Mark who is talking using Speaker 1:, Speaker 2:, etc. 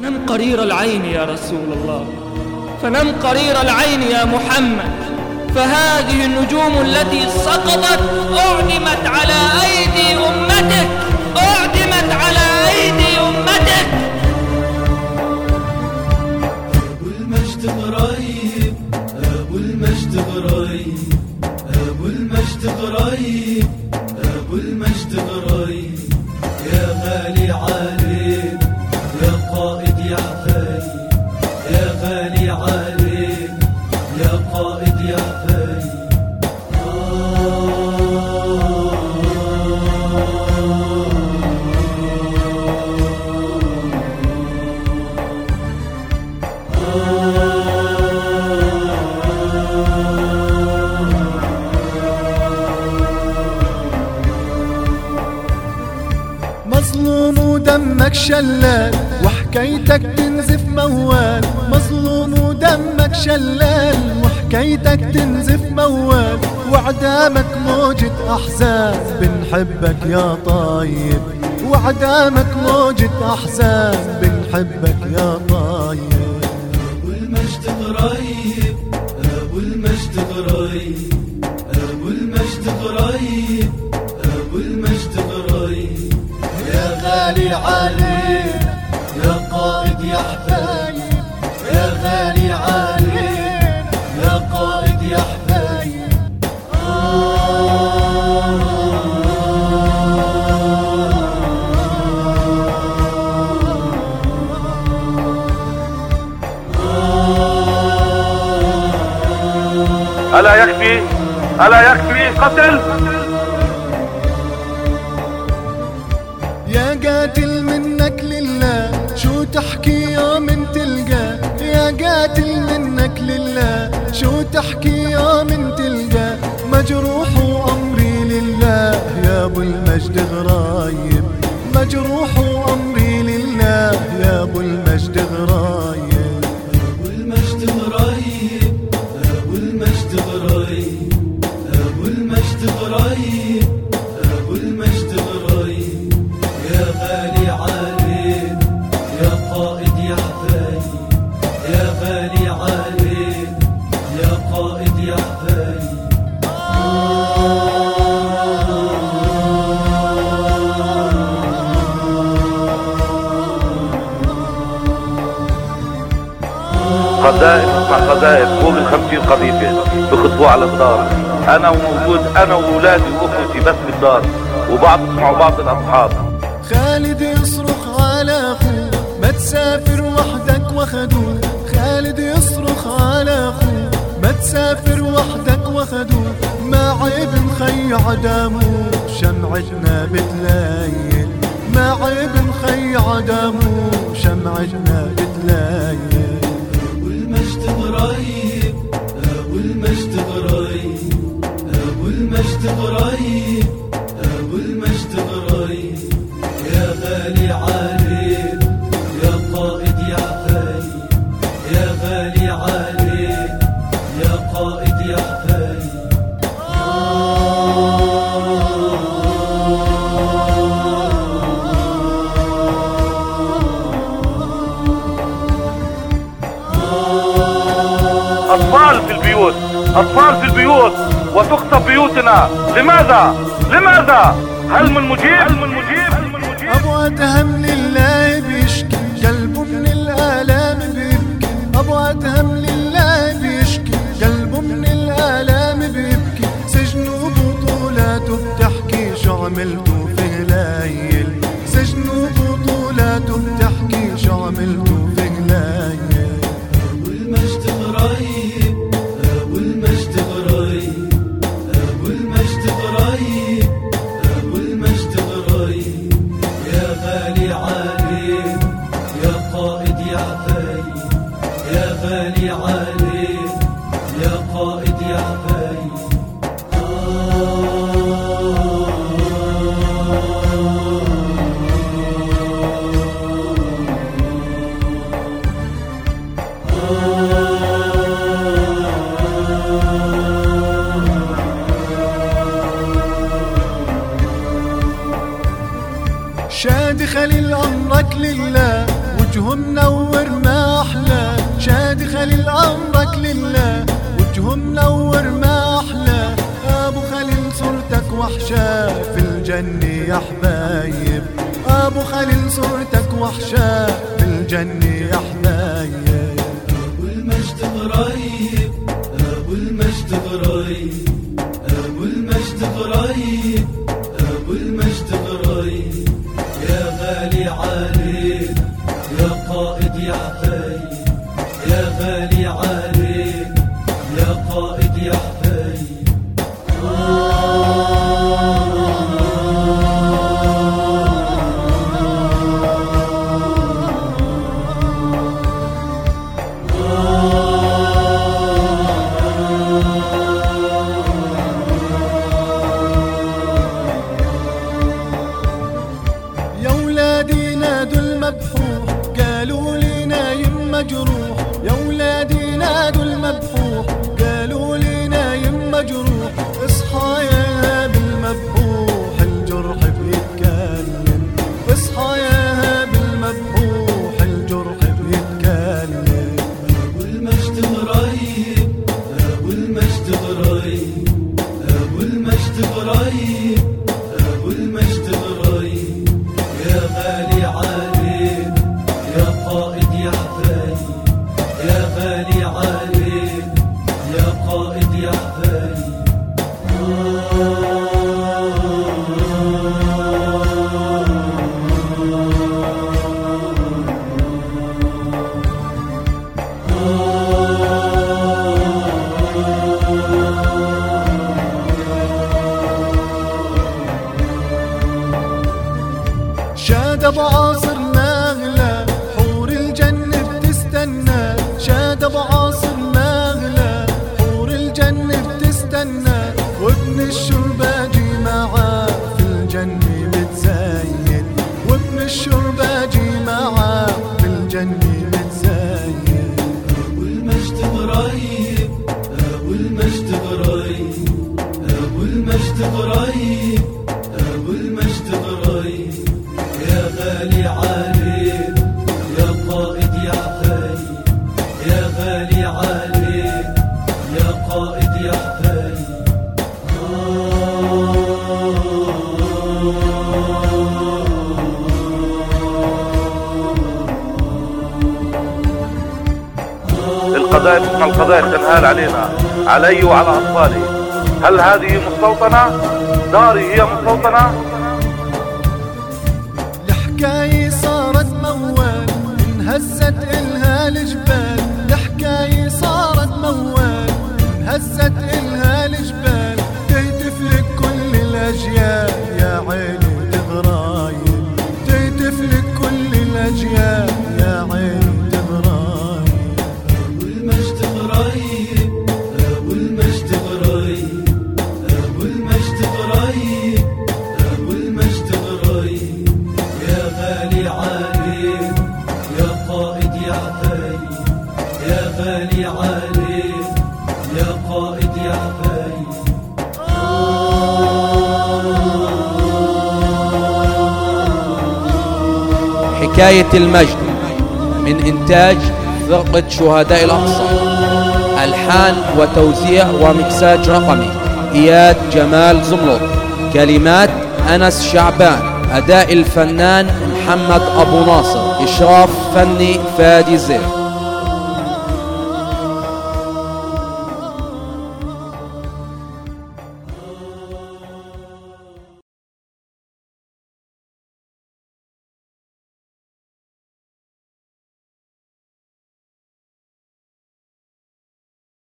Speaker 1: نم قرير العين يا رسول الله. فنم قرير العين يا محمد. فهذه النجوم التي سقطت أعدمت على أيدي أمتك. أعدمت
Speaker 2: ودمك شلال وحكايتك تنزف موال. مظلوم ودمك شلال وحكايتك تنزف موال. وعدامك موجة أحزان بنحبك يا طيب وعدامك موجة أحزان بنحبك يا طيب
Speaker 3: أبو المجد غرايب أبو المجد غرايب أبو المجد غرايب
Speaker 4: ألا يكفي ألا يكفي قتل؟
Speaker 2: يا قاتل منك لله شو تحكي يا من تلقى؟ يا قاتل منك لله شو تحكي يا من تلقى؟ مجروح وأمري لله يا أبو المجد غرايب. مجروح وأمري لله يا أبو المجد غرايب.
Speaker 3: أبو المجد غرايب. يا
Speaker 4: قذائف مع قذائف. فوق الخمسين قذيفة بخطوة على الدار. أنا وموجود أنا وأولادي وأخوتي بس بالدار. وبعض مع بعض الأصحاب.
Speaker 2: خالد يصرخ على أخوه ما تسافر وحدك وخدوه. ما تسافر وحدك وخدوه ما عيب نخي عدامه شمعتنا بتلايل. ما عيب نخي عدامه شمعتنا بتلايل.
Speaker 3: أبو المجد غرايب أبو المجد غرايب أبو المجد غرايب أبو المجد غرايب يا غالي عليك.
Speaker 4: أطفال في البيوت أطفال في البيوت وتخطف بيوتنا. لماذا؟ لماذا؟ هل من مجيب؟ هل من مجيب؟
Speaker 2: أبو أدهم لله بيشكي قلبه من الآلام بيبكي. أبو أدهم لله بيشكي قلبه من الآلام بيبكي. سجنه بطولاته بتحكي شو عملته. شاد خليل امرك لله وجه منور ما أحلى. شادي خليل أمرك لله وجه منور ما أحلى. أبو خليل صورتك وحشة في الجنة يا حبايب. أبو خليل صورتك وحشة في الجنة يا حبايب.
Speaker 3: أبو المجد قريب أبو المجد قريب. أبو المجد قريب. يا غالي عليك يا غالي عليك يا قائد يا
Speaker 4: اسمها القذائف تنهال علينا علي وعلى أطفالي هل هذه مستوطنة؟ داري هي مستوطنة؟
Speaker 2: الحكاية صارت موال انهزت إلها الجبال الحكاية صارت موال انهزت
Speaker 5: حكاية المجد من إنتاج فرقة شهداء الأقصى. ألحان وتوزيع ومكساج رقمي. إياد جمال زملط كلمات أنس شعبان. أداء الفنان محمد أبو ناصر. إشراف فني فادي زين